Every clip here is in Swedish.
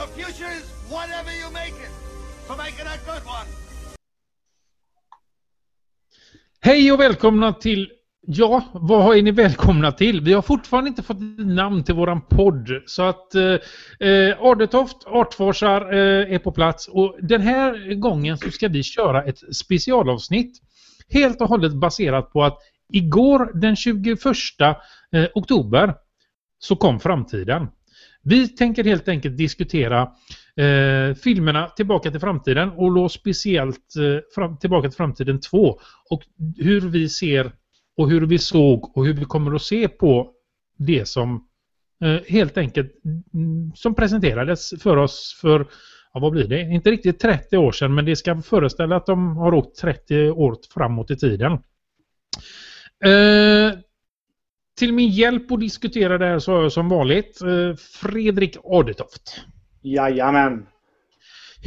Your future is whatever you make it. So make it a good one. Hej och välkomna till Ja, vad är ni välkomna till? Vi har fortfarande inte fått namn till våran podd. Så att eh, eh, Ardetoft, Artforsar eh, är på plats. Och den här gången så ska vi köra ett specialavsnitt. Helt och hållet baserat på att igår den 21 eh, oktober så kom framtiden. Vi tänker helt enkelt diskutera eh, filmerna Tillbaka till framtiden och då speciellt eh, fram, Tillbaka till framtiden 2 och hur vi ser och hur vi såg och hur vi kommer att se på det som eh, helt enkelt mm, som presenterades för oss för, ja vad blir det, inte riktigt 30 år sedan men det ska föreställa att de har åkt 30 år framåt i tiden. Eh, till min hjälp att diskutera det här så har jag som vanligt eh, Fredrik Adetoft. Jajamän.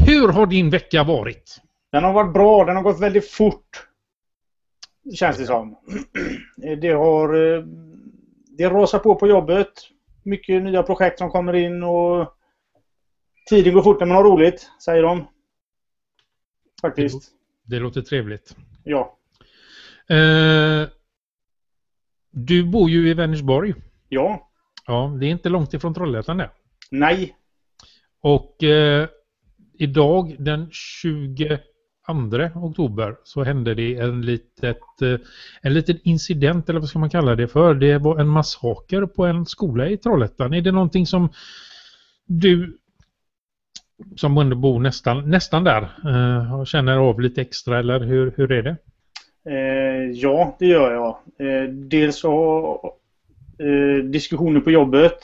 Hur har din vecka varit? Den har varit bra. Den har gått väldigt fort. Känns det som. Det har... eh, Det rasar på på jobbet. Mycket nya projekt som kommer in och... Tiden går fort när man har roligt, säger de. Faktiskt. Det låter trevligt. Ja. Eh, du bor ju i Vänersborg. Ja. Ja, det är inte långt ifrån Trollhättan det. Nej. Och eh, idag den 22 oktober så hände det en, litet, eh, en liten incident eller vad ska man kalla det för. Det var en massaker på en skola i Trollhättan. Är det någonting som du som bor nästan, nästan där eh, känner av lite extra eller hur, hur är det? Eh, ja, det gör jag. Eh, dels så eh, diskussioner på jobbet.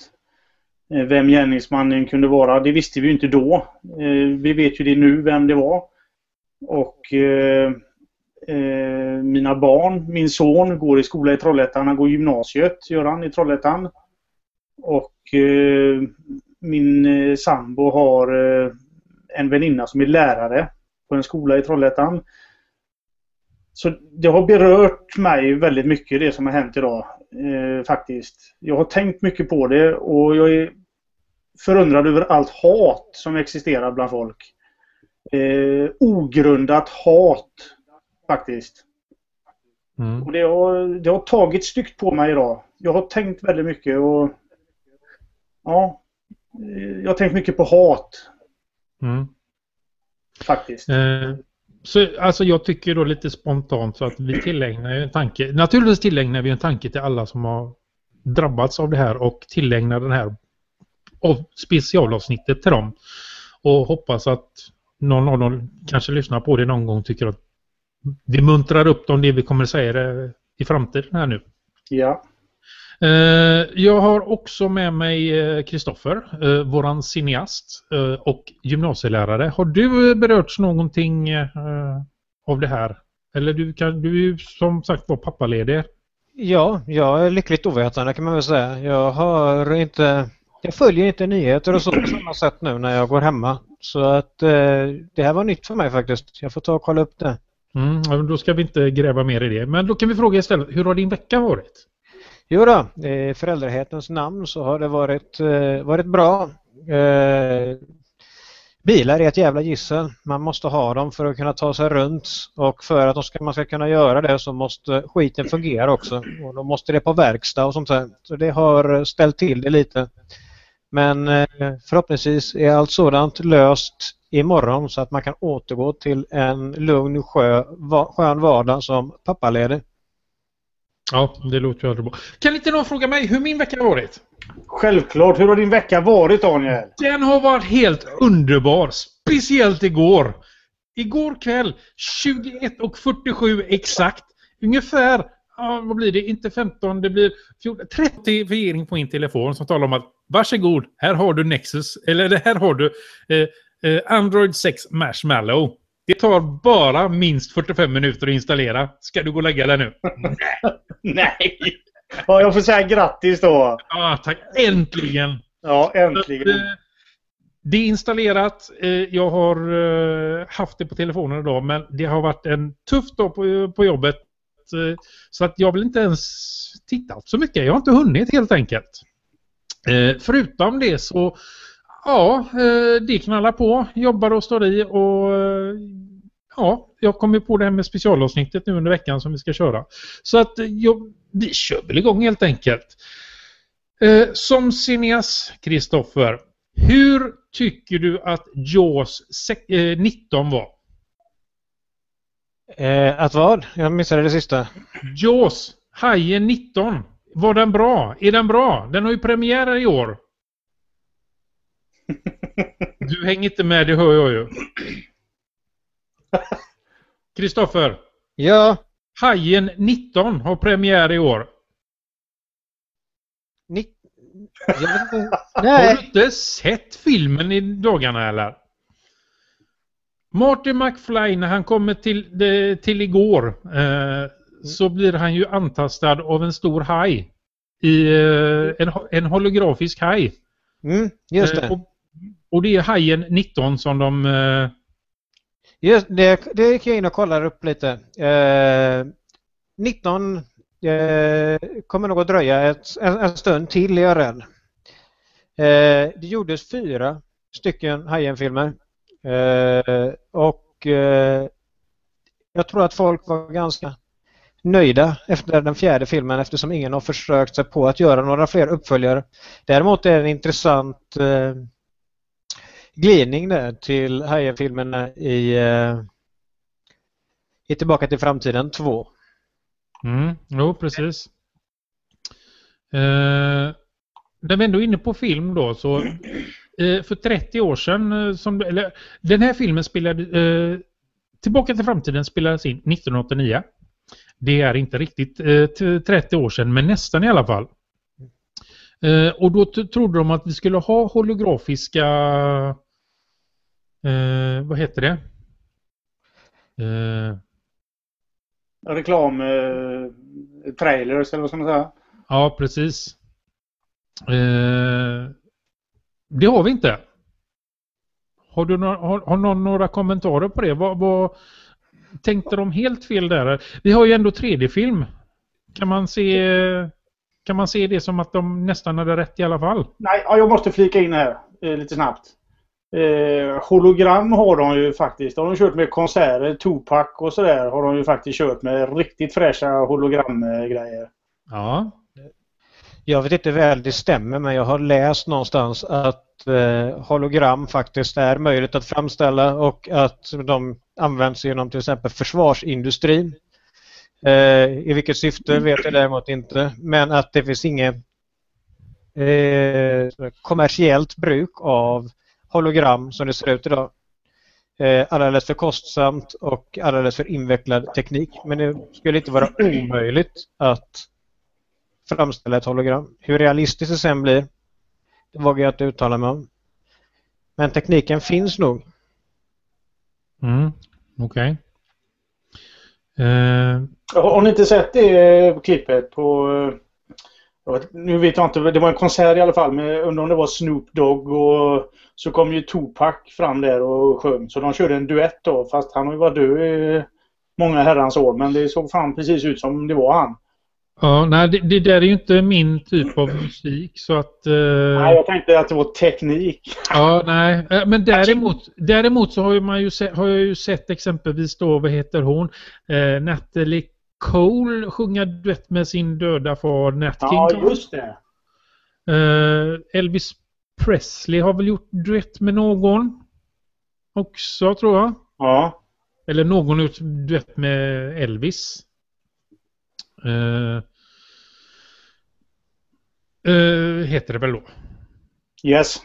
Eh, vem gärningsmannen kunde vara. Det visste vi ju inte då. Eh, vi vet ju det nu vem det var. Och eh, eh, mina barn, min son går i skola i Trollhättan. Han går gymnasiet, gör han, i Trollhättan. Och eh, min eh, sambo har eh, en väninna som är lärare på en skola i Trollhättan. Så det har berört mig väldigt mycket det som har hänt idag. Eh, faktiskt. Jag har tänkt mycket på det och jag är förundrad över allt hat som existerar bland folk. Eh, ogrundat hat. Faktiskt. Mm. Och det har, det har tagit styggt på mig idag. Jag har tänkt väldigt mycket och... Ja. eh, Jag har tänkt mycket på hat. Mm. Faktiskt. Eh, så alltså jag tycker då lite spontant så att vi tillägnar ju en tanke. Naturligtvis tillägnar vi en tanke till alla som har drabbats av det här och tillägnar den här av specialavsnittet till dem. Och hoppas att någon av dem kanske lyssnar på det någon gång och tycker att vi muntrar upp dem det vi kommer säga i framtiden här nu. Ja. Eh, Jag har också med mig eh, Kristoffer, eh, våran cineast och gymnasielärare. Har du berörts någonting av det här? Eller du, kan, du är ju som sagt var pappaledig. Ja, jag är lyckligt ovetande kan man väl säga. Jag har inte jag följer inte nyheter och så på samma sätt nu när jag går hemma. Så att eh, det här var nytt för mig faktiskt. Jag får ta och kolla upp det. Mm, då ska vi inte gräva mer i det. Men då kan vi fråga istället, hur har din vecka varit? Jo då, i föräldrahetens namn så har det varit, eh, varit bra. Eh, bilar är ett jävla gissel. Man måste ha dem för att kunna ta sig runt och för att ska, man ska kunna göra det så måste skiten fungera också. Och då måste det på verkstad och sånt där. Så det har ställt till det lite. Men eh, förhoppningsvis är allt sådant löst imorgon så att man kan återgå till en lugn skön vardag som pappaledig. Ja, det låter ju aldrig bra. Kan inte någon fråga mig hur min vecka har varit? Självklart. Hur har din vecka varit Daniel? Den har varit helt underbar. Speciellt igår. Igår kväll 21.47 exakt. Ungefär, ja, vad blir det? Inte 15, det blir 14, 30 regering på min telefon som talar om att varsågod, här har du Nexus, eller här har du eh, eh, Android 6 Marshmallow. Det tar bara minst 45 minuter att installera. Ska du gå och lägga dig nu? Nej! Ja, jag får säga grattis då. Ja, tack. Äntligen! Ja, Så att, äntligen. eh, Det är installerat. Eh, Jag har eh, haft det på telefonen idag men det har varit en tuff dag på, på jobbet. Eh, Så att jag vill inte ens titta så mycket. Jag har inte hunnit helt enkelt. Eh, Förutom det så Ja, eh, det knallar på. Jobbar och står i och eh, ja, jag kommer på det här med specialavsnittet nu under veckan som vi ska köra. Så att jag, vi kör väl igång helt enkelt. Eh, som cineas, Kristoffer, hur tycker du att Jaws 19 var? Eh, att vad? Jag missade det sista. Jaws, Hajen 19. Var den bra? Är den bra? Den har ju premiär i år. Du hänger inte med, det hör jag ju. Kristoffer. Ja. Hajen 19 har premiär i år. Ni... Inte. Har Nej. du inte sett filmen i dagarna eller? Marty McFly när han kommer till, till igår eh, så blir han ju antastad av en stor haj. I, eh, en, en holografisk haj. Mm, just Eh, det. och, och det är hajen 19 som de... Eh, Just, det, det gick jag in och kollade upp lite. Eh, 19 eh, kommer nog att dröja ett, en, en stund till är jag rädd. Eh, det gjordes fyra stycken Hajen-filmer. Eh, och eh, jag tror att folk var ganska nöjda efter den fjärde filmen eftersom ingen har försökt sig på att göra några fler uppföljare. Däremot är det en intressant eh, glidning där till Hajen-filmerna i, eh, i Tillbaka till framtiden 2. mm, jo, precis. Eh, när vi ändå är inne på film då så eh, för 30 år sedan, eh, som, eller, den här filmen spelade, eh, Tillbaka till framtiden spelades in 1989. Det är inte riktigt eh, 30 år sedan, men nästan i alla fall. Eh, och då trodde de att vi skulle ha holografiska, eh, vad heter det? Eh, Reklam... Eh, trailers eller vad ska man säga? Ja, precis. Eh, det har vi inte. Har, du några, har, har någon några kommentarer på det? Vad, vad tänkte de helt fel där? Vi har ju ändå 3D-film. Kan man se kan man se det som att de nästan hade rätt i alla fall? Nej, ja, jag måste flika in här eh, lite snabbt. Eh, hologram har de ju faktiskt. De har de kört med konserter, Tupac och sådär har de ju faktiskt kört med riktigt fräscha hologramgrejer. Ja. Jag vet inte väl det stämmer men jag har läst någonstans att eh, hologram faktiskt är möjligt att framställa och att de används inom till exempel försvarsindustrin. Eh, I vilket syfte vet jag däremot inte men att det finns inget eh, kommersiellt bruk av hologram som det ser ut idag. Eh, alldeles för kostsamt och alldeles för invecklad teknik men det skulle inte vara omöjligt att framställa ett hologram. Hur realistiskt det sen blir, det vågar jag inte uttala mig om. Men tekniken finns nog. Mm, Okej. Eh, Har har ni inte sett det eh, klippet på... vet, nu vet jag inte, det var en konsert i alla fall. Men jag undrar om det var Snoop Dogg och så kom ju Tupac fram där och sjöng. Så de körde en duett då. Fast han har ju varit död i många herrans år. Men det såg fan precis ut som det var han. ja, nej, det, det där är ju inte min typ av musik så att... eh, Nej, jag tänkte att det var teknik. Ja, nej. Eh, Men däremot, däremot så har, man ju sett, har jag ju sett exempelvis då, vad heter hon? Eh, Natalie Cole sjunga duett med sin döda far Nat King Ja, Cole. just det. Eh, Elvis Presley har väl gjort duett med någon också tror jag. Ja. Eller någon har gjort duett med Elvis. Eh, eh, heter det väl då. Yes.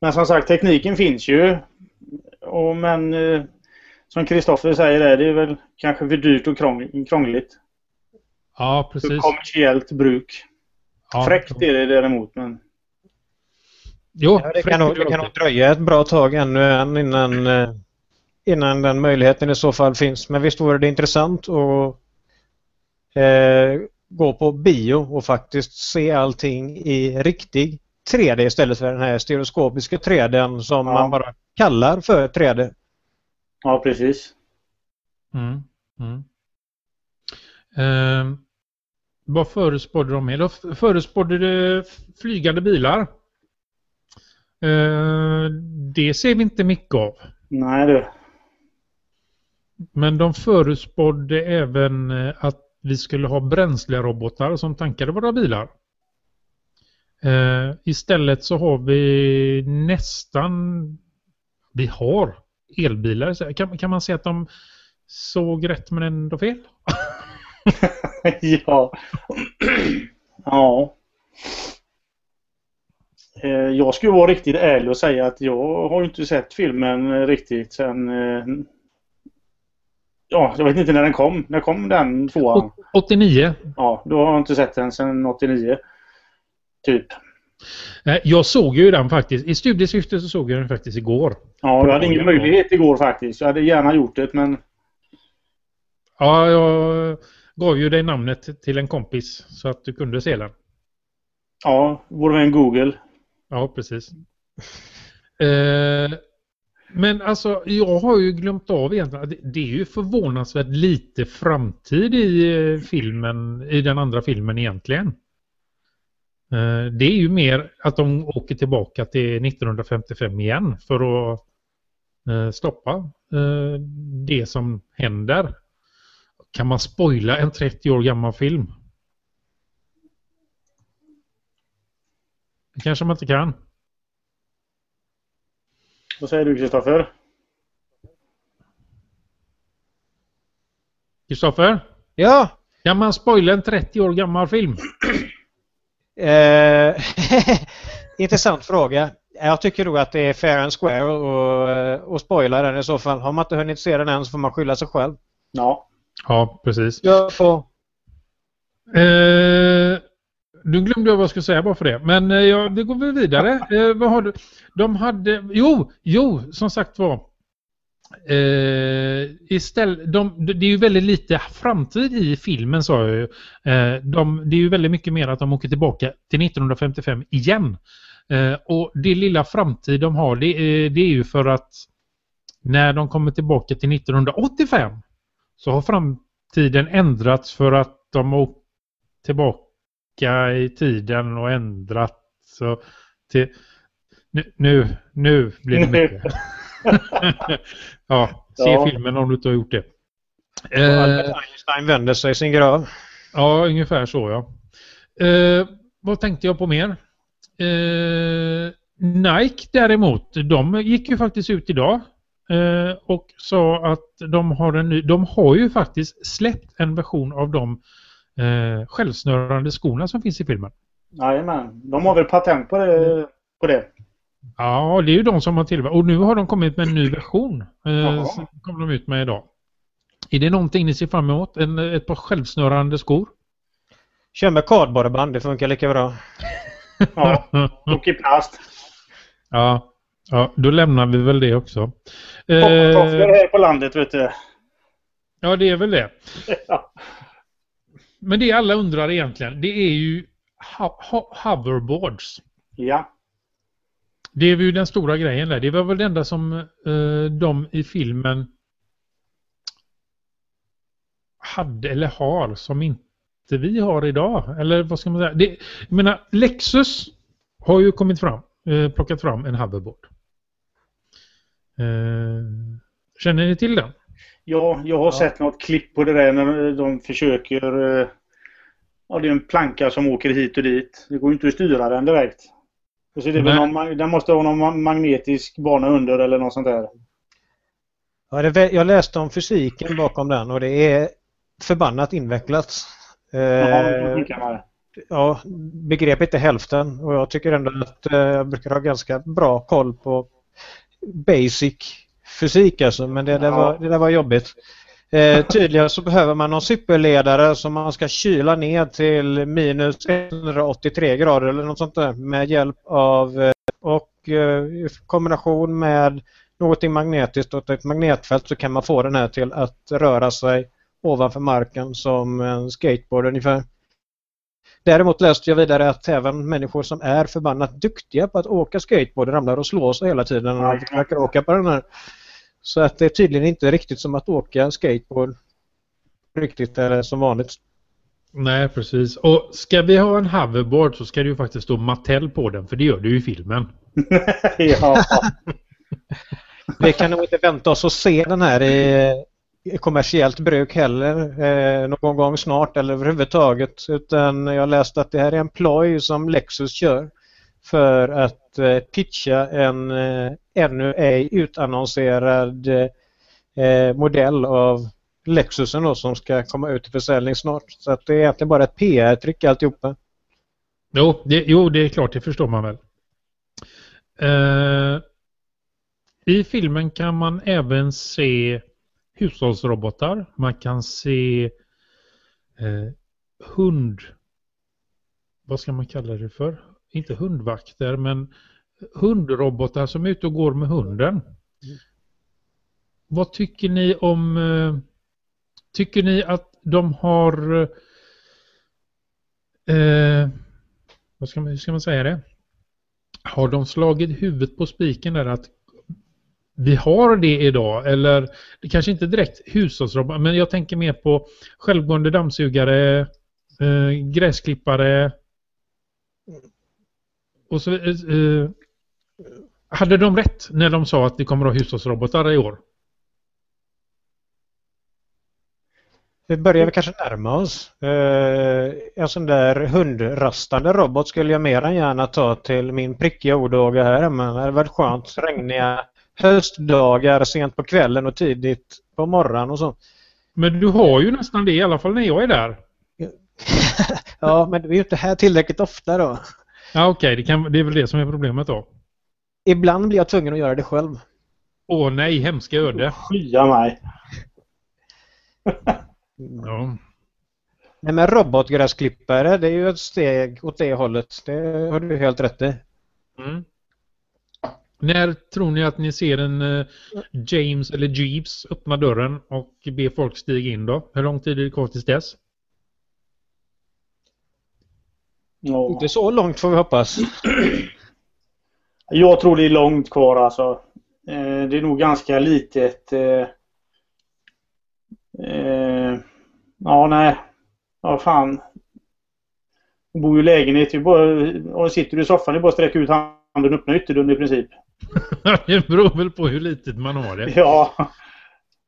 Men som sagt, tekniken finns ju. Och men som Kristoffer säger det är väl kanske för dyrt och krång- krångligt. Ja, För precis. kommersiellt bruk. Ja, Fräckt är det däremot. Men... Jo, Ja, det kan, nog, det kan nog dröja ett bra tag ännu än innan, eh, innan den möjligheten i så fall finns. Men visst vore det intressant att eh, gå på bio och faktiskt se allting i riktig 3D istället för den här stereoskopiska 3D som Ja. man bara kallar för 3D. Ja, precis. Mm. Mm. Ehm, vad förespådde de med? De förespådde det flygande bilar. Eh, det ser vi inte mycket av. Nej du. Men de förutspådde även eh, att vi skulle ha bränslerobotar som tankade våra bilar. Eh, istället så har vi nästan... Vi har elbilar. Så Kan, kan man säga att de såg rätt men ändå fel? ja. ja. Eh, Jag skulle vara riktigt ärlig och säga att jag har inte sett filmen riktigt sen... eh, Ja, jag vet inte när den kom. När kom den tvåan? Å- 89. Ja, då har jag inte sett den sen 89. Typ. Eh, Jag såg ju den faktiskt. I studiesyfte så såg jag den faktiskt igår. Ja, jag hade ingen möjlighet igår faktiskt. Jag hade gärna gjort det men... Ja, jag gav ju dig namnet till en kompis så att du kunde se den. Ja, vår vän Google. Ja, precis. Eh, men alltså, jag har ju glömt av egentligen det är ju förvånansvärt lite framtid i eh, filmen, i den andra filmen egentligen. Eh, det är ju mer att de åker tillbaka till 1955 igen för att eh, stoppa eh, det som händer. Kan man spoila en 30 år gammal film? Det kanske man inte kan. Vad säger du Kristoffer? Kristoffer? Ja, Kan man spoila en 30 år gammal film? eh, intressant fråga. Jag tycker nog att det är fair and square och, och spoila den i så fall. Har man inte hunnit se den än så får man skylla sig själv. Ja. Ja, precis. Jag får... Eh, nu glömde jag vad jag skulle säga bara för det. Men eh, ja, det går vi vidare. Eh, vad har du? De hade... Jo, jo, som sagt var. Eh, uh, istället, de, det är ju väldigt lite framtid i filmen sa jag ju. Uh, de, det är ju väldigt mycket mer att de åker tillbaka till 1955 igen. Uh, och det lilla framtid de har det, är- det är ju för att när de kommer tillbaka till 1985 så har framtiden ändrats för att de har åkt tillbaka i tiden och ändrat så till nu, nu, nu blir det mycket. ja, se Ja. filmen om du inte har gjort det. och Albert Eh, Einstein vänder sig i sin grav. ja, ungefär så ja. Eh, vad tänkte jag på mer? Eh, Nike däremot, de gick ju faktiskt ut idag eh, och sa att de har en ny, de har ju faktiskt släppt en version av de eh, självsnörande skorna som finns i filmen. Jajamän. De har väl patent på det? På det. Ja, det är ju de som har tillverkat. Och nu har de kommit med en ny version. Eh, som kom de ut med idag. Är det någonting ni ser fram emot? En, ett par självsnörande skor? Kör med kardborreband, det funkar lika bra. Ja. Och i plast. ja, ja, då lämnar vi väl det också. Tofflor Eh, här på landet vet du. ja, det är väl det. Ja. Men det alla undrar egentligen, det är ju ho- ho- hoverboards. Ja. Det är ju den stora grejen där. Det var väl det enda som eh, de i filmen hade eller har som inte vi har idag. Eller vad ska man säga? Det, jag menar, Lexus har ju kommit fram, eh, plockat fram en hoverboard. Eh, känner ni till den? Ja, jag har sett något klipp på det där när de försöker... eh, Ja, det är en planka som åker hit och dit. Det går ju inte att styra den direkt. Är det någon, den måste ha någon ma- magnetisk bana under eller något sånt där. Ja, det, jag läste om fysiken bakom den och det är förbannat invecklat. Eh, tänka mig. ja, begrep inte hälften och jag tycker ändå att eh, jag brukar ha ganska bra koll på basic fysik alltså, men det, det, Ja. var, det där var jobbigt. Eh, tydligen så behöver man någon superledare som man ska kyla ner till minus 183 grader eller något sånt där med hjälp av eh, och eh, i kombination med någonting magnetiskt och ett magnetfält så kan man få den här till att röra sig ovanför marken som en skateboard ungefär. Däremot läste jag vidare att även människor som är förbannat duktiga på att åka skateboard ramlar och slår sig hela tiden när de försöker åka på den här. Så att det är tydligen inte riktigt som att åka skateboard riktigt eller som vanligt. Nej, precis. Och ska vi ha en hoverboard så ska det ju faktiskt stå Mattel på den, för det gör det ju i filmen. ja. Vi kan nog inte vänta oss att se den här i, i kommersiellt bruk heller eh, någon gång snart eller överhuvudtaget. Utan jag läste att det här är en ploj som Lexus kör för att Eh, pitcha en eh, ännu ej utannonserad eh, modell av Lexusen då, som ska komma ut i försäljning snart. Så att det är egentligen bara ett PR-tryck alltihopa. Jo det, jo, det är klart, det förstår man väl. Uh, I filmen kan man även se hushållsrobotar. Man kan se uh, hund... Vad ska man kalla det för? Inte hundvakter, men hundrobotar som är ute och går med hunden. Mm. Vad tycker ni om... Eh, tycker ni att de har... Eh, vad ska man, hur ska man säga det? Har de slagit huvudet på spiken där att vi har det idag eller det kanske inte direkt hushållsrobotar men jag tänker mer på självgående dammsugare, eh, gräsklippare och så eh, Hade de rätt när de sa att vi kommer att ha hushållsrobotar i år? Vi börjar kanske närma oss. Uh, en sån där hundrastande robot skulle jag mer än gärna ta till min prickiga odåga här men det hade varit skönt. Regniga höstdagar sent på kvällen och tidigt på morgonen och så. Men du har ju nästan det i alla fall när jag är där. ja, men vi är ju inte här tillräckligt ofta då. Ja, okej. Okay. Det, det är väl det som är problemet då. Ibland blir jag tvungen att göra det själv. Åh nej, hemska öde. Skya mig. Ja. Nej men robotgräsklippare det är ju ett steg åt det hållet. Det har du helt rätt i. Mm. När tror ni att ni ser en uh, James eller Jeeves öppna dörren och be folk stiga in då? Hur lång tid är det kvar tills dess? Ja. Inte så långt får vi hoppas. Jag tror det är långt kvar alltså. Eh, det är nog ganska litet. Eh, Eh, ja, nej. Ja, fan. Du bor ju i lägenhet. Du bara, och sitter du i soffan, det är bara att sträcka ut handen och öppna ytterdörren i princip. det beror väl på hur litet man har det. Ja.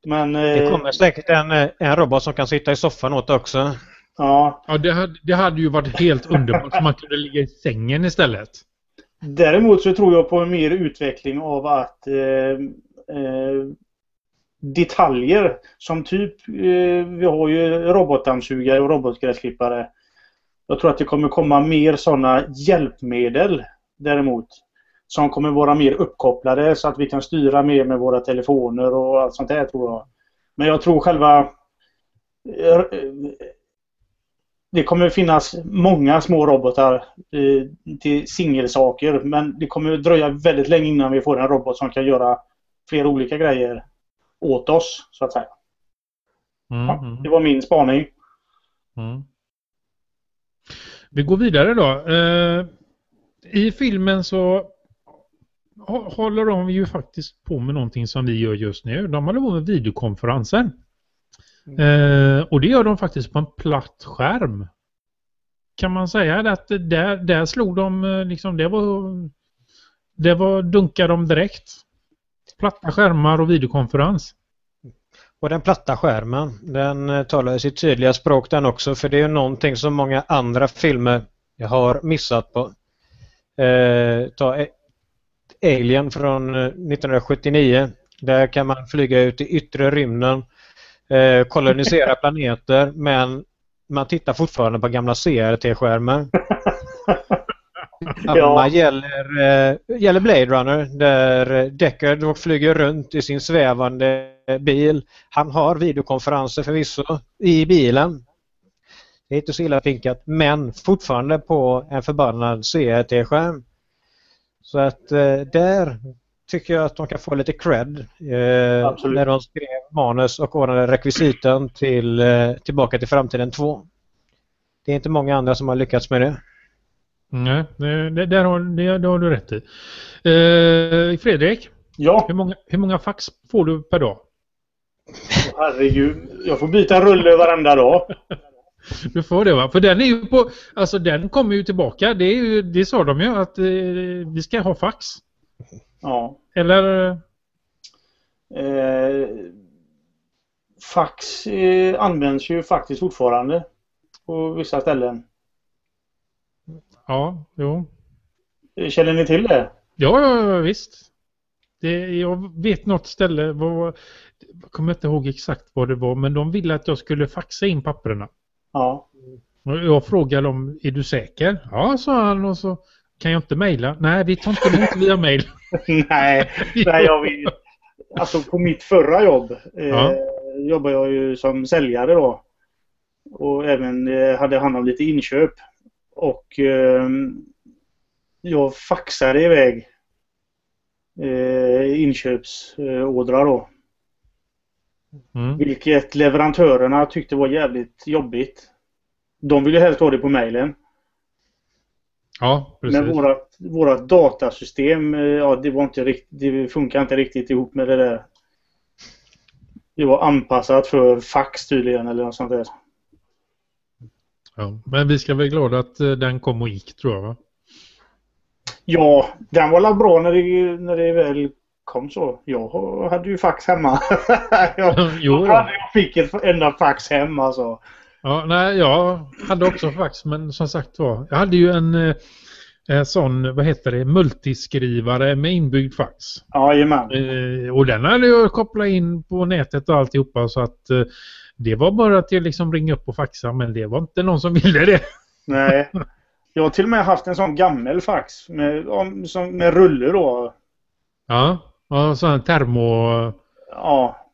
Men, eh, det kommer säkert en, en robot som kan sitta i soffan åt också. Ja. Ja, det hade, det hade ju varit helt underbart om man kunde ligga i sängen istället. Däremot så tror jag på en mer utveckling av att eh, eh, detaljer som typ, eh, vi har ju robotdammsugare och robotgräsklippare. Jag tror att det kommer komma mer sådana hjälpmedel däremot. Som kommer vara mer uppkopplade så att vi kan styra mer med våra telefoner och allt sånt där tror jag. Men jag tror själva eh, det kommer finnas många små robotar eh, till singelsaker men det kommer dröja väldigt länge innan vi får en robot som kan göra flera olika grejer åt oss, så att säga. Mm, ja, mm. det var min spaning. Mm. Vi går vidare då. Eh, I filmen så håller de ju faktiskt på med någonting som vi gör just nu. De håller på med videokonferenser. Mm. Eh, och det gör de faktiskt på en platt skärm. Kan man säga att där, där slog de eh, liksom, det var det var dunkade de direkt. Platta skärmar och videokonferens. Och den platta skärmen, den eh, talar sitt tydliga språk den också för det är ju någonting som många andra filmer jag har missat på. Eh, ta Alien från 1979. Eh, Där kan man flyga ut i yttre rymmen, eh, kolonisera planeter men man tittar fortfarande på gamla CRT-skärmar. Samma gäller, eh, gäller Blade Runner där Deckard flyger runt i sin svävande bil. Han har videokonferenser förvisso i bilen. Det är inte så illa pinkat men fortfarande på en förbannad CRT-skärm. Så att eh, där tycker jag att de kan få lite cred eh, när de skrev manus och ordnade rekvisiten till eh, Tillbaka till framtiden 2. Det är inte många andra som har lyckats med det. Nej, det, det, där har, det, det har du rätt i. Eh, Fredrik? Ja? Hur många, hur många fax får du per dag? Herregud, jag får byta rulle varenda dag. Du får det va? För den är ju på, alltså den kommer ju tillbaka. Det, är ju, det sa de ju att eh, vi ska ha fax. Ja. Eller? Eh, fax eh, används ju faktiskt fortfarande på vissa ställen. Ja, jo. Eh, Känner ni till det? Ja, ja, ja visst. Det, jag vet något ställe, vad, jag kommer inte ihåg exakt vad det var, men de ville att jag skulle faxa in papperna. Ja. Och jag frågade dem, är du säker? Ja, sa han och så kan jag inte mejla? Nej, vi tar inte emot via mejl. nej, nej, jag vet. Alltså på mitt förra jobb eh, Ja. jag ju som säljare då. Och även eh, hade hand om lite inköp. Och eh, jag faxade iväg eh, inköpsordrar då. Mm. Vilket leverantörerna tyckte var jävligt jobbigt. De ville helst ha det på mejlen. Ja, precis. Men vårat, vårat datasystem, eh, ja det var inte riktigt, det funkar inte riktigt ihop med det där. Det var anpassat för fax tydligen eller något sånt där. Ja, men vi ska vara glada att eh, den kom och gick tror jag va? Ja, den var bra när det, när det väl kom så. Jag hade ju fax hemma. jag, Jo, jag fick ett enda fax hem alltså. Ja, nej, jag hade också fax, men som sagt var, jag hade ju en, eh, en sån, vad heter det, multiskrivare med inbyggd fax. Jajamän. Eh, och den hade jag kopplat in på nätet och alltihopa så att eh, det var bara att jag liksom ringa upp och faxa, men det var inte någon som ville det. Nej. Jag har till och med haft en sån gammal fax med, om- som, med rulle då. Ja, och sån termo... Ja.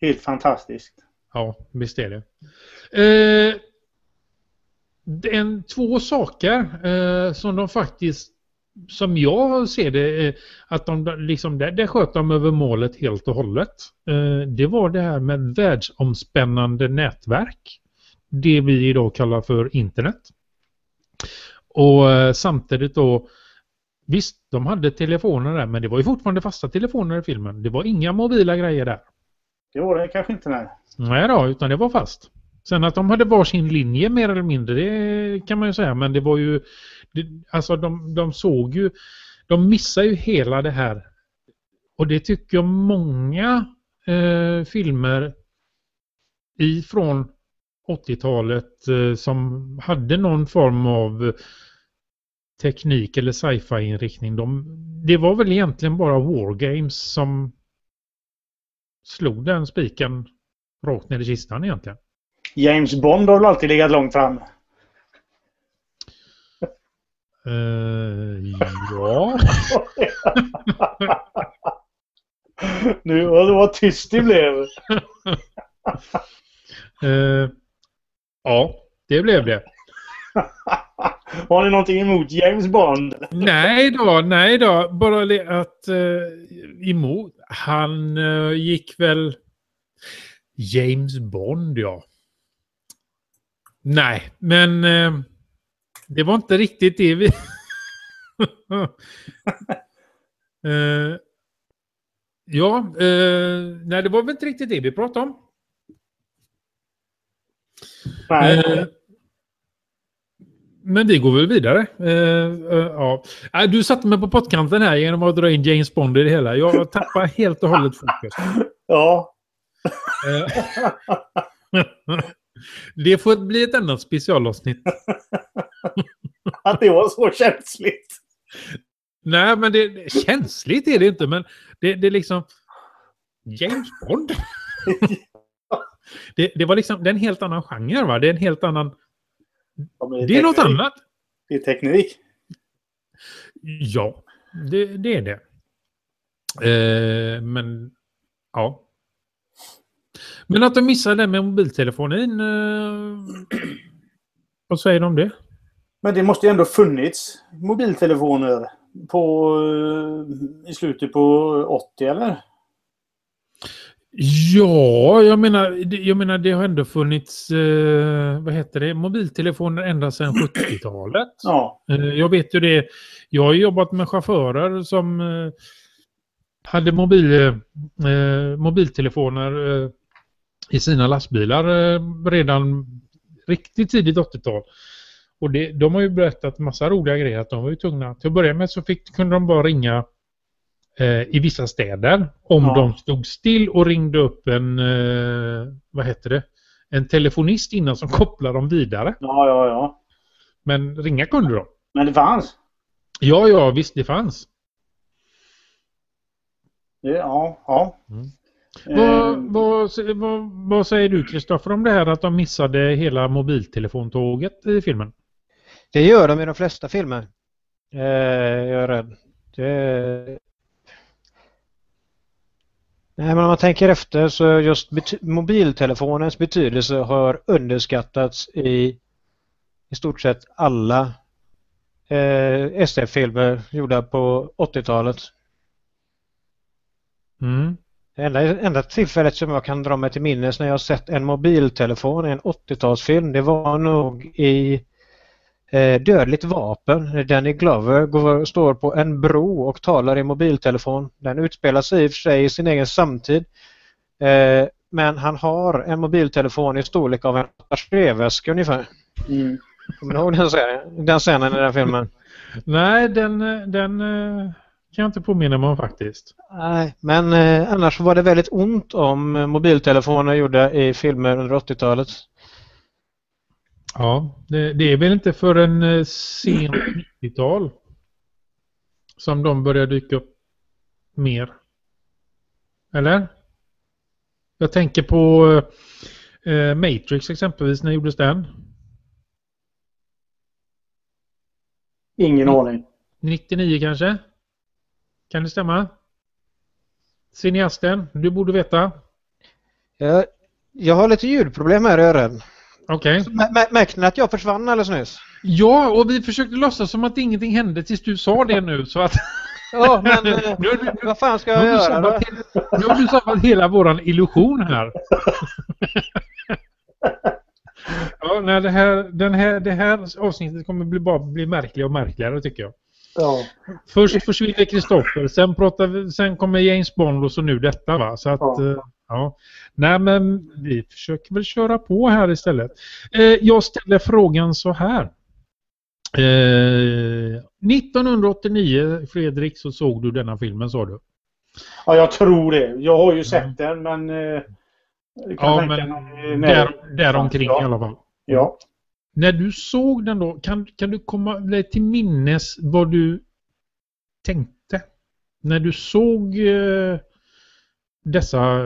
Helt fantastiskt. Ja, visst är det. Eh, en, två saker eh, som de faktiskt, som jag ser det, eh, att de liksom, där, där sköt de över målet helt och hållet. Eh, det var det här med världsomspännande nätverk. Det vi idag kallar för internet. Och eh, samtidigt då Visst, de hade telefoner där, men det var ju fortfarande fasta telefoner i filmen. Det var inga mobila grejer där. Det var det kanske inte nej. Nej då, utan det var fast. Sen att de hade varsin linje mer eller mindre, det kan man ju säga. Men det var ju... Det, alltså de, de såg ju... De missar ju hela det här. Och det tycker jag många eh, filmer ifrån 80-talet eh, som hade någon form av teknik eller sci-fi inriktning. De, det var väl egentligen bara Wargames som slog den spiken rakt ner i kistan egentligen. James Bond har väl alltid legat långt fram. Eh, ja. nu vad vad tyst det blev. Eh, ja, det blev det. Har ni någonting emot James Bond? Nej då, nej då. Bara det att eh, emot. Han eh, gick väl James Bond, ja. Nej, men eh, det var inte riktigt det vi... eh, ja, eh, nej det var väl inte riktigt det vi pratade om. Nej. Eh, Men vi går väl vidare. Eh, eh, ja. Nej, Du satte mig på pottkanten här genom att dra in James Bond i det hela. Jag tappar helt och hållet fokus. Ja. Eh, Det får bli ett annat specialavsnitt. Att det var så känsligt. Nej, men det, det, känsligt är det inte, men det, det är liksom... James Bond? det, det var liksom, det är en helt annan genre va? Det är en helt annan... Ja, men Det är något annat. Det är teknik. Ja, det, det är det. Eh, men, ja. Men att de missade det med mobiltelefonin. Eh, vad säger de om det? Men det måste ju ändå funnits mobiltelefoner på, eh, i slutet på 80 eller? Ja, jag menar, jag menar det har ändå funnits, eh, vad heter det, mobiltelefoner ända sedan 70-talet. Ja. Eh, Jag vet ju det. Jag har jobbat med chaufförer som eh, hade mobil, eh, mobiltelefoner eh, i sina lastbilar eh, redan riktigt tidigt 80-tal. Och det, de har ju berättat massa roliga grejer att de var ju tvungna. Till att börja med så fick, kunde de bara ringa eh, i vissa städer om Ja. de stod still och ringde upp en, eh, vad heter det, en telefonist innan som kopplade dem vidare. Ja, ja, ja. Men ringa kunde de. Men det fanns. Ja, ja, visst det fanns. Ja, ja. Mm. Eh, Vad, vad, vad, vad säger du Kristoffer om det här att de missade hela mobiltelefontåget i filmen? Det gör de i de flesta filmer. Eh, jag är rädd. Det... Nej, men om man tänker efter så just bety- mobiltelefonens betydelse har underskattats i i stort sett alla eh, SF-filmer gjorda på 80-talet. Mm. Det enda, enda tillfället som jag kan dra mig till minnes när jag har sett en mobiltelefon i en 80-talsfilm det var nog i eh, Dödligt vapen. när Danny Glover går, står på en bro och talar i mobiltelefon. Den utspelar sig i och för sig i sin egen samtid. Eh, men han har en mobiltelefon i storlek av en attachéväska ungefär. mm. Kommer du ihåg den, serien? den scenen i den filmen? Nej, den, den eh, kan jag inte påminna mig om faktiskt. Nej, men eh, annars var det väldigt ont om eh, mobiltelefoner gjorda i filmer under 80-talet. Ja, det, det är väl inte förrän eh, sent 90-tal som de börjar dyka upp mer. Eller? Jag tänker på eh, Matrix exempelvis, när gjordes den? Ingen aning. 99 kanske? Kan det stämma? Cineasten, du borde veta. Jag, jag har lite ljudproblem här, är jag rädd. Okej. Mä- Märkte ni att jag försvann alldeles nyss? Ja, och vi försökte låtsas som att ingenting hände tills du sa det nu. Så att Ja, men eh, Nu- nu- vad fan ska nu jag du göra då? nu har du sabbat hela våran illusion här. Ja, nej, det, här, den här, det här avsnittet kommer bli, bara bli märkligare och märkligare tycker jag. Ja. Först försvinner Kristoffer, sen, pratar sen kommer James Bond och så nu detta va. Så att, Ja. ja. ja. Nej men vi försöker väl köra på här istället. Eh, jag ställer frågan så här. Eh, 1989 Fredrik så såg du denna filmen sa du. ja, jag tror det. Jag har ju sett den men... Eh, Ja men där, däromkring Ja. i alla fall. Ja. När du såg den då, kan, kan du komma dig till minnes vad du tänkte? När du såg eh, dessa,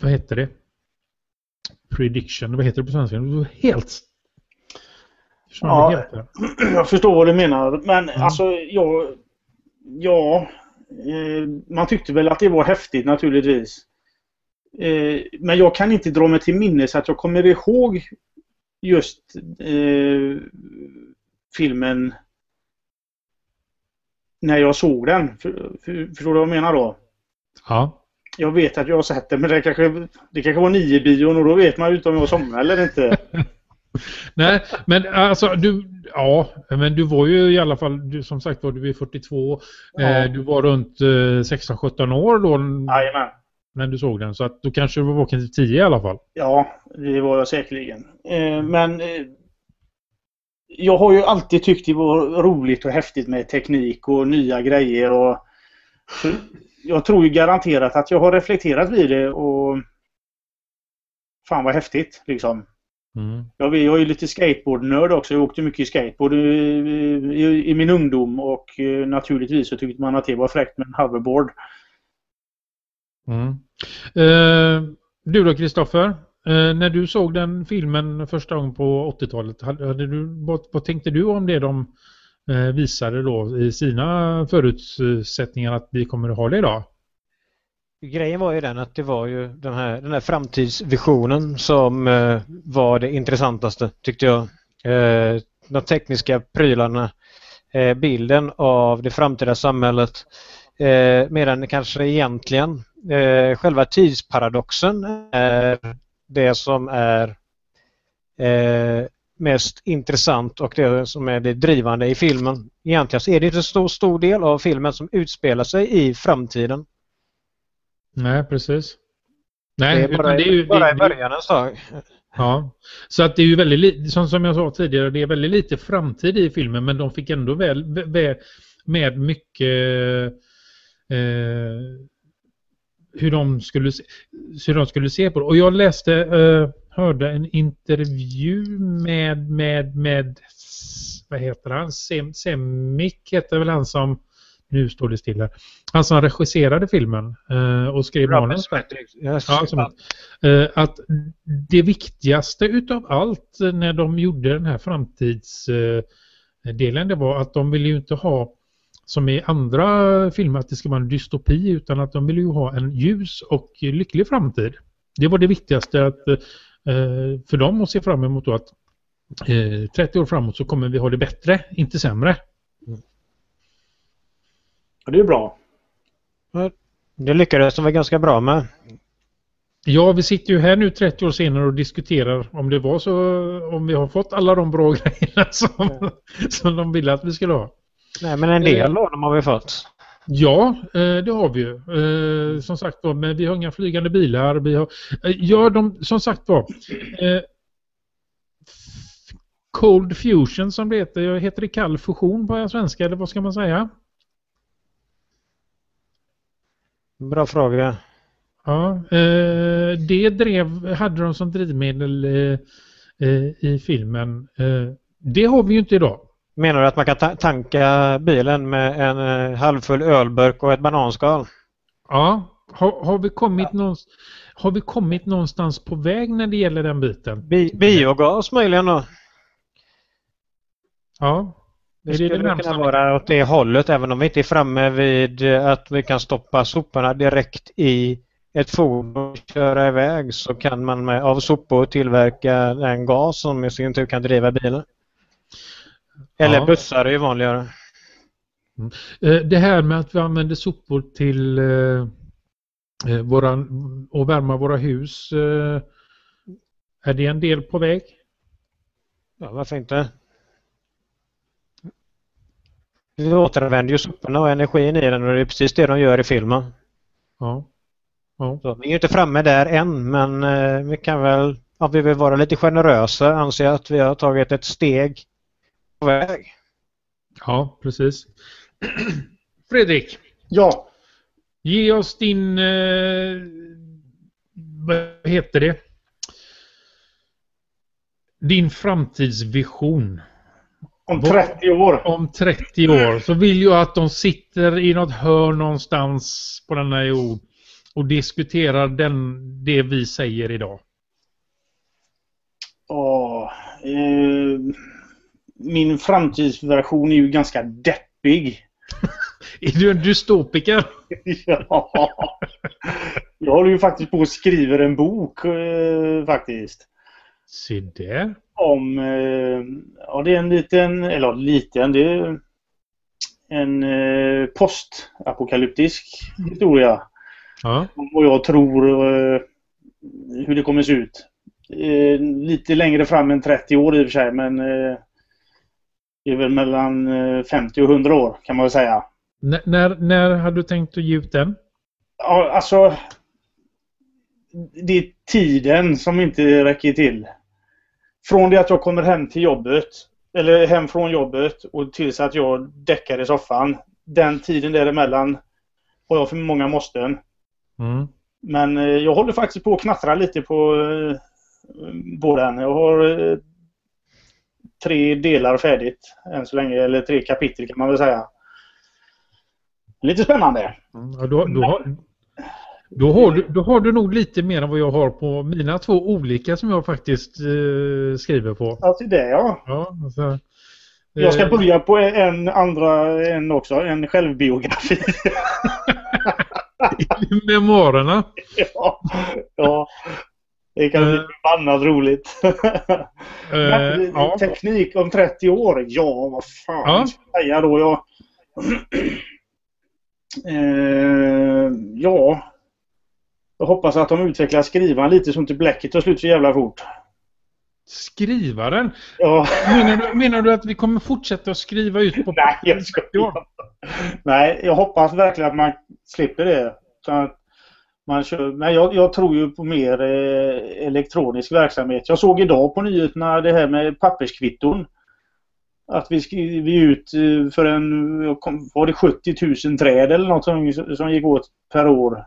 vad heter det? Prediction, vad heter det på svenska? Du var helt... Ja. helt. Jag förstår vad du menar. Men Mm. alltså, jag... Ja... Eh, man tyckte väl att det var häftigt naturligtvis. Eh, men jag kan inte dra mig till minnes att jag kommer ihåg just eh, filmen när jag såg den. För, för, förstår du vad jag menar då? Ja. Jag vet att jag har sett den men det kanske, det kanske var nio bion och då vet man ju inte om jag somnade eller inte. Nej, men alltså du, ja, men du var ju i alla fall, du, som sagt var du är 42, Ja. eh, du var runt eh, 16-17 år då Jajamän. När du såg den, så att då kanske du var vaken till 10 i alla fall. Ja, det var jag säkerligen. Eh, men eh, jag har ju alltid tyckt det var roligt och häftigt med teknik och nya grejer. Och, jag tror ju garanterat att jag har reflekterat vid det och Fan vad häftigt liksom. Mm. Jag, vet- jag är ju lite skateboardnörd också. Jag åkte mycket skateboard i, i, i min ungdom och eh, naturligtvis så tyckte man att det var fräckt med en hoverboard. Mm. Eh, du då Kristoffer? Eh, när du såg den filmen första gången på 80-talet, hade, du, vad, vad tänkte du om det de eh, visade då i sina förutsättningar att vi kommer att ha det idag? Grejen var ju den att det var ju den här, den här framtidsvisionen som eh, var det intressantaste tyckte jag. Eh, de tekniska prylarna, eh, bilden av det framtida samhället eh, medan kanske egentligen eh, själva tidsparadoxen är det som är eh, mest intressant och det som är det drivande i filmen. Egentligen så är det inte en stor, stor del av filmen som utspelar sig i framtiden. Nej, precis. Nej, Det är bara, det är ju, bara i början en sak. Ja, så att det är ju väldigt lite, som, som jag sa tidigare, det är väldigt lite framtid i filmen men de fick ändå väl, väl med mycket eh, hur, de skulle, se- hur de skulle se på det. Och jag läste, eh, hörde en intervju med, med, med vad heter han? Sem, Semik heter väl han som, nu står det stilla, han som regisserade filmen eh, och skrev manus. Ja, eh, att det viktigaste utav allt när de gjorde den här framtidsdelen det var att de ville ju inte ha som i andra filmer att det ska vara en dystopi utan att de ville ju ha en ljus och lycklig framtid. Det var det viktigaste att, eh, för dem att se fram emot då att eh, 30 år framåt så kommer vi ha det bättre, inte sämre. Och det är bra. Det lyckades de väl ganska bra med. Ja, vi sitter ju här nu 30 år senare och diskuterar om det var så, om vi har fått alla de bra grejerna som, som de ville att vi skulle ha. Nej, men en del av dem har vi fått. Ja, eh, det har vi ju. Eh, Som sagt var, men vi har inga flygande bilar. Vi har, eh, ja, de, som sagt var. eh, Cold Fusion som det heter. Heter det kall fusion på svenska eller vad ska man säga? Bra fråga. Ja, eh, det drev, hade de som drivmedel eh, eh, i filmen. Eh, det har vi ju inte idag. Menar du att man kan ta- tanka bilen med en eh, halvfull ölburk och ett bananskal? Ja, har, har, vi kommit någonstans, har vi kommit någonstans på väg när det gäller den biten? Bi biogas möjligen då? Ja. Det det skulle det kunna vara åt det hållet även om vi inte är framme vid att vi kan stoppa soporna direkt i ett fordon och köra iväg så kan man med, av sopor tillverka en gas som i sin tur kan driva bilen. Eller Ja. bussar är ju vanligare. Eh, Det här med att vi använder sopor till eh, eh, våran, och värma våra hus. Eh, är det en del på väg? Ja, varför inte? Vi återanvänder ju soporna och energin i den och det är precis det de gör i filmen. Ja. ja. Så vi är ju inte framme där än men eh, vi kan väl, om vi vill vara lite generösa, anse att vi har tagit ett steg på väg. Ja, precis. Fredrik, Ja, ge oss din... Eh, vad heter det? Din framtidsvision. om Vad- 30 år. Om 30 år så vill jag att de sitter i något hörn någonstans på denna jord och diskuterar den, det vi säger idag. Åh, eh, min framtidsversion är ju ganska deppig. Är du en dystopiker? ja. Jag håller ju faktiskt på och skriver en bok eh, faktiskt. Se där. Om, eh, ja det är en liten, eller liten, det är en eh, postapokalyptisk historia. Ja. Om vad jag tror eh, hur det kommer se ut. Eh, lite längre fram än 30 år i och för sig men eh, det är väl mellan eh, 50 och 100 år kan man väl säga. N- när, när hade du tänkt att ge ut den? Ja, alltså det är tiden som inte räcker till. Från det att jag kommer hem till jobbet eller hem från jobbet och tills att jag däckar i soffan. Den tiden däremellan har jag för många måsten. Mm. Men eh, jag håller faktiskt på att knattra lite på, eh, på den. Jag har eh, tre delar färdigt än så länge, eller tre kapitel kan man väl säga. Lite spännande. Ja, då, då, har, då, har du, då har du nog lite mer än vad jag har på mina två olika som jag faktiskt eh, skriver på. Ja, till det ja. Ja, alltså, Jag ska eh, börja på en andra en också, en självbiografi. memoarerna. ja, ja. Det kan bli Eh. förbannat roligt. Eh, ja. Teknik om 30 år? Ja, vad fan Ja. ska jag säga då? Jag... eh, ja. Jag hoppas att de utvecklar skrivaren lite så inte bläcket tar slut så jävla fort. Skrivaren? Ja, Menar du, menar du att vi kommer fortsätta att skriva ut på nej, jag skojar. Nej, jag hoppas verkligen att man slipper det. Så att Man kör, men jag, jag tror ju på mer eh, elektronisk verksamhet. Jag såg idag på nyheterna det här med papperskvitton. Att vi skriver ut eh, för en, var det 70 000 träd eller något som, som gick åt per år?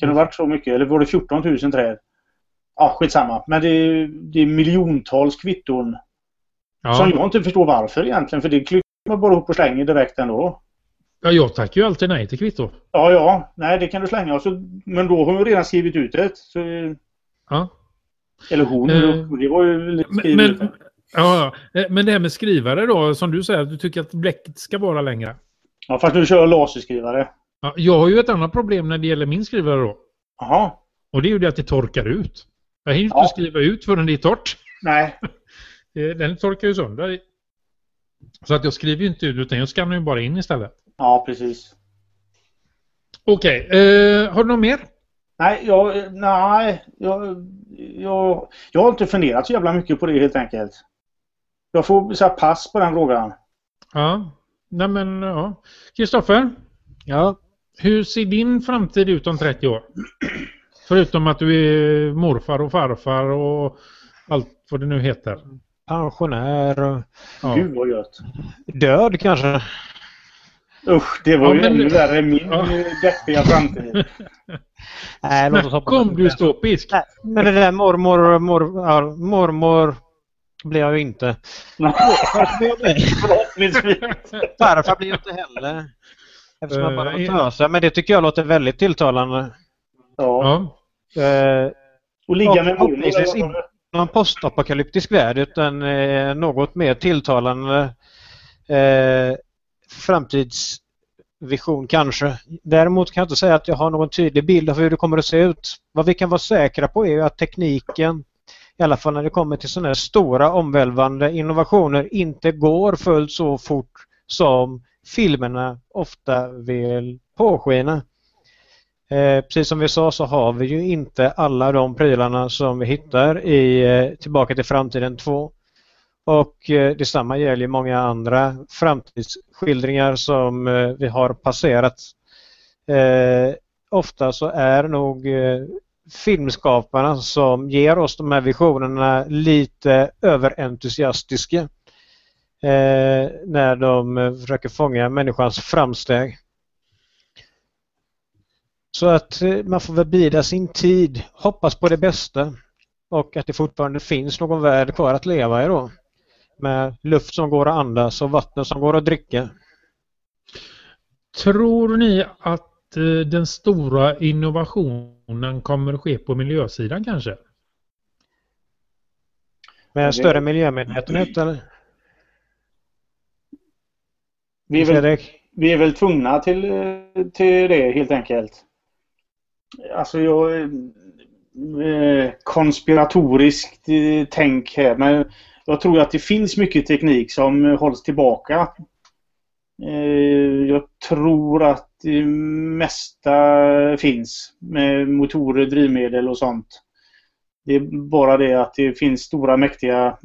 Kan det ha varit så mycket? Eller var det 14 000 träd? Ja, skitsamma. Men det, är- det är miljontals kvitton. Ja. Som jag inte förstår varför egentligen. För det klickar man bara upp och slänger direkt ändå. Ja, jag tackar ju alltid nej till kvitto. Ja, ja. Nej, det kan du slänga. Så, men då har hon redan skrivit ut det. Så, Ja. eller hon. Eh, det var ju lite Men, men, ja. Eh, men det här med skrivare då, som du säger, du tycker att bläcket ska vara längre. Ja, fast nu kör jag laserskrivare. Ja, jag har ju ett annat problem när det gäller min skrivare då. Jaha. Och det är ju det att det torkar ut. Jag hinner Ja. inte skriva ut förrän det är torrt. Nej. Eh, Den torkar ju sönder. Så att jag skriver ju inte ut utan jag skannar ju bara in istället. Ja, precis. Okej, eh, har du något mer? Nej, jag, nej jag, jag, jag har inte funderat så jävla mycket på det helt enkelt. Jag får säga pass på den frågan. Ja, nej men ja. Kristoffer, Ja, hur ser din framtid ut om 30 år? Förutom att du är morfar och farfar och allt vad det nu heter. pensionär och Ja. Gud vad gött. död kanske. Usch, det var Ja, ju men- ännu värre än min Ja. eh, deppiga framtid. Nej, låt oss hoppas Kom du dystopisk. Nej, men det där mormor, mor, ja, mormor blir jag ju inte. Förhoppningsvis. Farfar blir jag inte heller. Eftersom jag bara Eh, var tösa. Men det tycker jag låter väldigt tilltalande. Ja. Eh, Och ligga med mormor. inte någon postapokalyptisk värld utan eh, något mer tilltalande eh, framtidsvision kanske. Däremot kan jag inte säga att jag har någon tydlig bild av hur det kommer att se ut. Vad vi kan vara säkra på är att tekniken, i alla fall när det kommer till sådana här stora omvälvande innovationer, inte går fullt så fort som filmerna ofta vill påskina. Eh, precis som vi sa så har vi ju inte alla de prylarna som vi hittar i eh, Tillbaka till framtiden 2. Och eh, detsamma gäller många andra framtidsskildringar som eh, vi har passerat. Eh, ofta så är nog eh, filmskaparna som ger oss de här visionerna lite överentusiastiska eh, när de eh, försöker fånga människans framsteg. Så att man får väl bida sin tid, hoppas på det bästa och att det fortfarande finns någon värld kvar att leva i då. Med luft som går att andas och vatten som går att dricka. Tror ni att eh, den stora innovationen kommer att ske på miljösidan kanske? Med större miljömedvetenhet eller? Vi är, väl, vi är väl tvungna till, eh, till det helt enkelt. Alltså jag... Eh, konspiratoriskt tänk här men jag tror att det finns mycket teknik som hålls tillbaka. Eh, jag tror att det mesta finns med motorer, drivmedel och sånt. Det är bara det att det finns stora mäktiga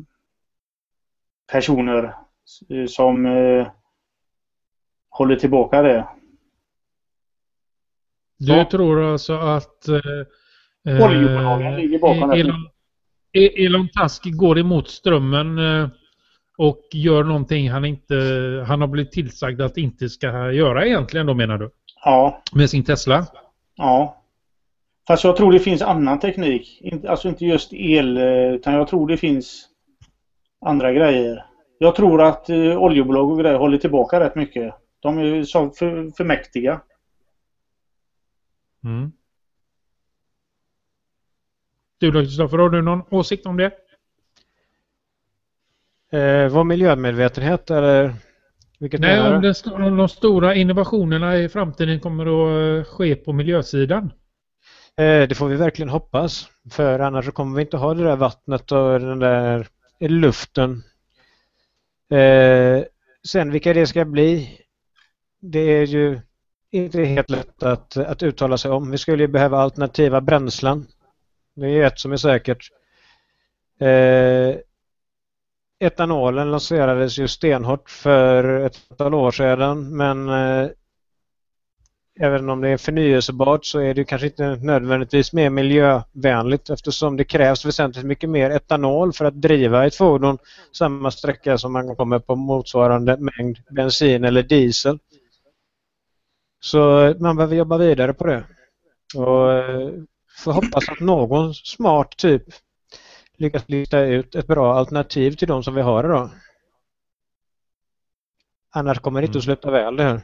personer eh, som eh, håller tillbaka det. Du tror alltså att eh, Oljebolagen ligger bakom det. Elon, Elon Musk går emot strömmen eh, och gör någonting han inte han har blivit tillsagd att inte ska göra egentligen då menar du? Ja, Med sin Tesla? ja. Fast jag tror det finns annan teknik. Alltså inte just el, eh, utan jag tror det finns andra grejer. Jag tror att eh, oljebolag och grejer håller tillbaka rätt mycket. De är så för, för mäktiga. Mm. Du då Kristoffer, har du någon åsikt om det? Eh, vad miljömedvetenhet eller vilket Nej, om, den, om de stora innovationerna i framtiden kommer att eh, ske på miljösidan? Eh, det får vi verkligen hoppas. För annars kommer vi inte ha det där vattnet och den där luften. Eh, sen vilka det ska bli, det är ju inte helt lätt att, att uttala sig om. Vi skulle ju behöva alternativa bränslen. Det är ett som är säkert. Eh, etanolen lanserades ju stenhårt för ett antal år sedan men eh, även om det är förnyelsebart så är det kanske inte nödvändigtvis mer miljövänligt eftersom det krävs väsentligt mycket mer etanol för att driva ett fordon samma sträcka som man kommer på motsvarande mängd bensin eller diesel. Så eh, man behöver jobba vidare på det. Och eh, får hoppas att någon smart typ lyckas lista ut ett bra alternativ till de som vi har idag. Annars kommer det inte att mm. sluta väl det här.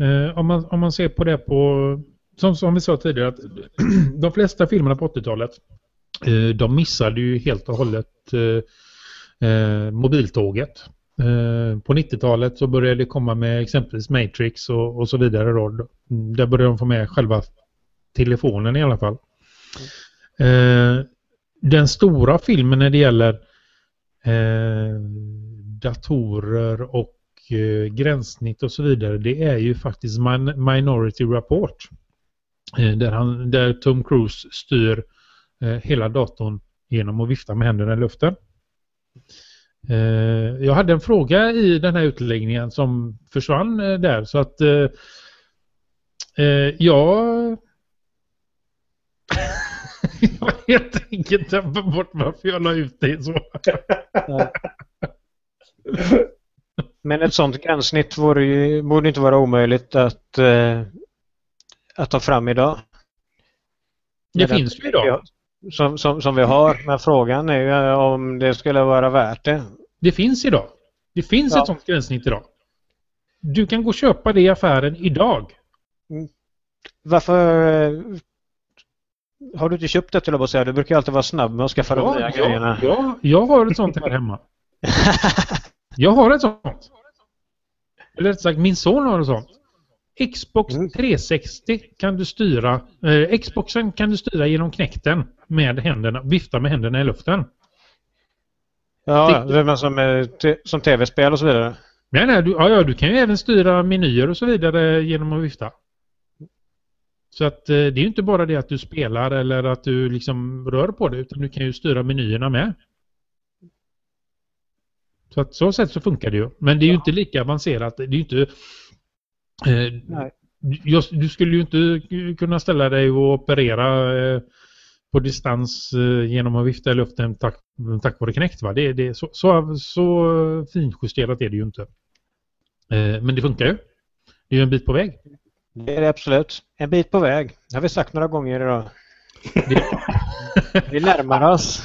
Eh, om, man, om man ser på det på, som, som vi sa tidigare, att de flesta filmerna på 80-talet eh, de missade ju helt och hållet eh, mobiltåget. På 90-talet så började det komma med exempelvis Matrix och, och så vidare. Då. Där började de få med själva telefonen i alla fall. Mm. den stora filmen när det gäller eh, datorer och eh, gränssnitt och så vidare det är ju faktiskt min Minority Report. Eh, där, han, där Tom Cruise styr eh, hela datorn genom att vifta med händerna i luften. Eh, jag hade en fråga i den här utläggningen som försvann eh, där så att eh, eh jag jag har helt enkelt tappat bort varför jag la ut det så. Men ett sånt gränssnitt vore ju, borde inte vara omöjligt att, eh, att ta fram idag. Det Men finns ju idag. Som, som, som vi har, men frågan är ju om det skulle vara värt det. Det finns idag. Det finns ja. ett sånt gränssnitt idag. Du kan gå och köpa det i affären idag. Mm. Varför eh, har du inte köpt det till att säga? Du brukar alltid vara snabb med att skaffa ja, de nya ja, grejerna. Ja, jag har ett sånt här hemma. Jag har ett sånt. Eller rätt sagt, min son har ett sånt. Xbox 360 mm. kan du styra. Eh, Xboxen kan du styra genom knäkten med händerna, vifta med händerna i luften. Ja, det är som, eh, som tv-spel och så vidare. Nej, nej, du, ja, ja, du kan ju även styra menyer och så vidare genom att vifta. Så att eh, det är inte bara det att du spelar eller att du liksom rör på det utan du kan ju styra menyerna med. Så att så sätt så funkar det ju. Men det är ju inte lika avancerat. Det är ju inte... Eh, Nej. Just, du skulle ju inte kunna ställa dig och operera eh, på distans eh, genom att vifta i luften tack, tack vare Kinect. Va? Det, det, så, så, så finjusterat är det ju inte. Eh, men det funkar ju. Det är ju en bit på väg. Det är det absolut. En bit på väg. Det har vi sagt några gånger idag. vi närmar oss.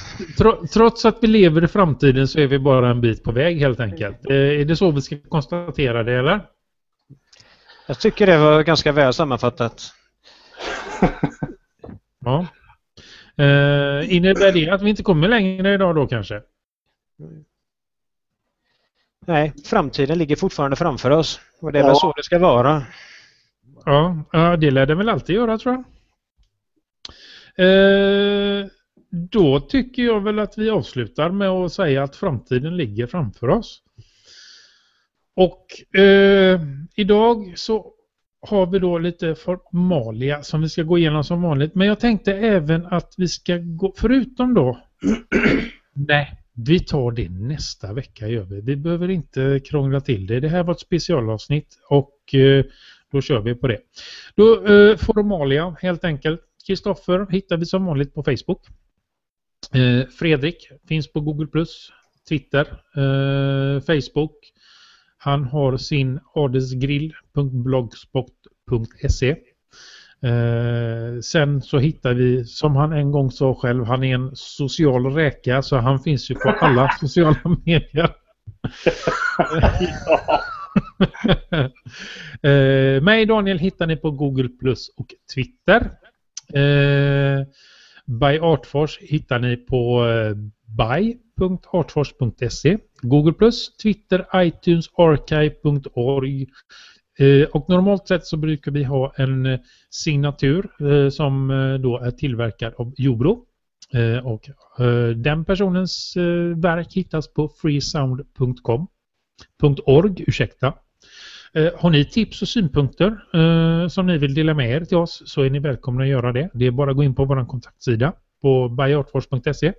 Trots att vi lever i framtiden så är vi bara en bit på väg helt enkelt. Eh, är det så vi ska konstatera det eller? Jag tycker det var ganska väl sammanfattat. ja. Uh, innebär det att vi inte kommer längre idag då kanske? Nej, framtiden ligger fortfarande framför oss. Och det är ja. väl så det ska vara. Ja, det lär den väl alltid göra tror jag. Eh, då tycker jag väl att vi avslutar med att säga att framtiden ligger framför oss. Och eh, idag så har vi då lite formalia som vi ska gå igenom som vanligt. Men jag tänkte även att vi ska gå, förutom då, nej, vi tar det nästa vecka gör vi. Vi behöver inte krångla till det. Det här var ett specialavsnitt och eh, då kör vi på det. Då, eh, formalia helt enkelt. Kristoffer hittar vi som vanligt på Facebook. Eh, Fredrik finns på Google+, Twitter, eh, Facebook. Han har sin adelsgrill.blogspot.se eh, Sen så hittar vi, som han en gång sa själv, han är en social räka så han finns ju på alla sociala medier. eh, mig Daniel hittar ni på Google Plus och Twitter. Eh, by Artfors hittar ni på eh, by.artfors.se Google+, Twitter, iTunes, archive.org eh, och normalt sett så brukar vi ha en eh, signatur eh, som eh, då är tillverkad av Jobro. Och den personens verk hittas på freesound.com .org, ursäkta. Eh, har ni tips och synpunkter eh, som ni vill dela med er till oss så är ni välkomna att göra det. Det är bara att gå in på vår kontaktsida på byartfors.se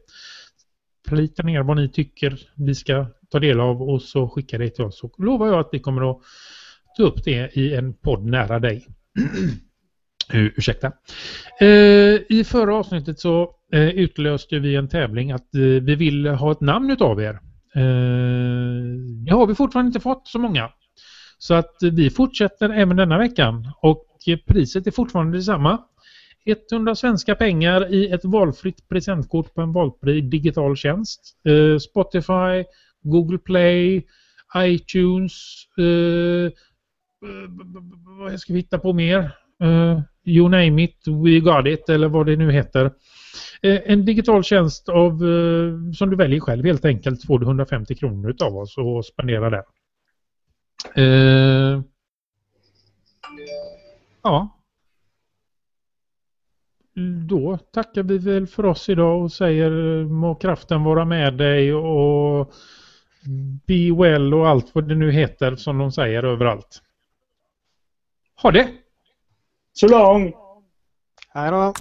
Plita ner vad ni tycker vi ska ta del av och så skicka det till oss. Och lovar jag att vi kommer att ta upp det i en podd nära dig. Eh, ursäkta. I förra avsnittet så utlöste vi en tävling att vi vill ha ett namn utav er. Eh, det har vi fortfarande inte fått så många. Så att vi fortsätter även denna veckan och priset är fortfarande detsamma. 100 svenska pengar i ett valfritt presentkort på en valfri digital tjänst. Eh, Spotify, Google Play, iTunes. Eh, vad ska vi hitta på mer? Eh, you name it, we got it eller vad det nu heter. Eh, en digital tjänst av, eh, som du väljer själv helt enkelt får du 150 kronor utav oss och spendera där. Eh, ja, då tackar vi väl för oss idag och säger må kraften vara med dig och be well och allt vad det nu heter som de säger överallt. Ha det! Så lång! Hej då!